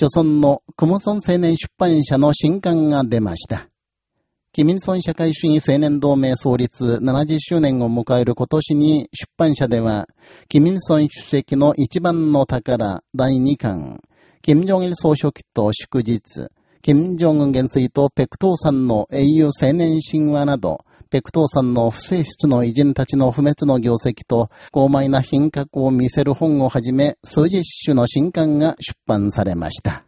著村のクムソン青年出版社の新刊が出ました。キミルソン社会主義青年同盟創立70周年を迎える今年に出版社では、キミルソン主席の一番の宝第2巻、キム・ジョンイル総書記と祝日、キム・ジョン元帥とペクトーさんの英雄青年神話など、ペクトーさんの不正室の偉人たちの不滅の業績と、傲慢な品格を見せる本をはじめ、数十種の新刊が出版されました。